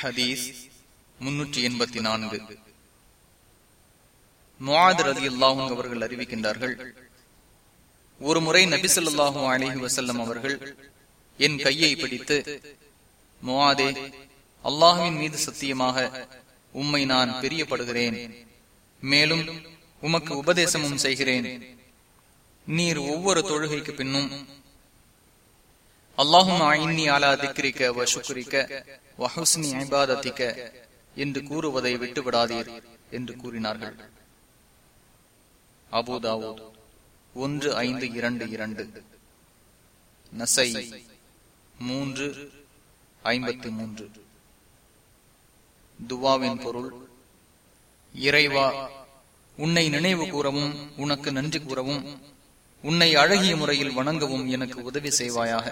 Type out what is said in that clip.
ஹதீஸ் முன்னூற்றி எண்பத்தி நான்கு. முவாதர் அலி அல்லாஹும் அவர்கள் அறிவிக்கின்றார்கள் ஒரு முறை நபிசல்லாஹு அலஹி வசல்லம் அவர்கள் என் கையை பிடித்து முவாதே அல்லாஹுவின் மீது சத்தியமாக உம்மை நான் பிரியப்படுகிறேன் மேலும் உமக்கு உபதேசமும் செய்கிறேன். நீர் ஒவ்வொரு தொழுகைக்கு பின்னும் அல்லாஹும் ஐன்னி அலா திக்ரிக்க வ சுக்ரிக்க ஐபாதத்திக்க என்று கூறுவதை விட்டுவிடாதீர் என்று கூறினார்கள். அபுதாவோ ஒன்று ஐந்து இரண்டு இரண்டு. நசை மூன்று ஐம்பத்தி மூன்று. துவாவின் பொருள் இறைவா உன்னை நினைவு கூறவும் உனக்கு நன்றி கூறவும் உன்னை அழகிய முறையில் வணங்கவும் எனக்கு உதவி செய்வாயாக.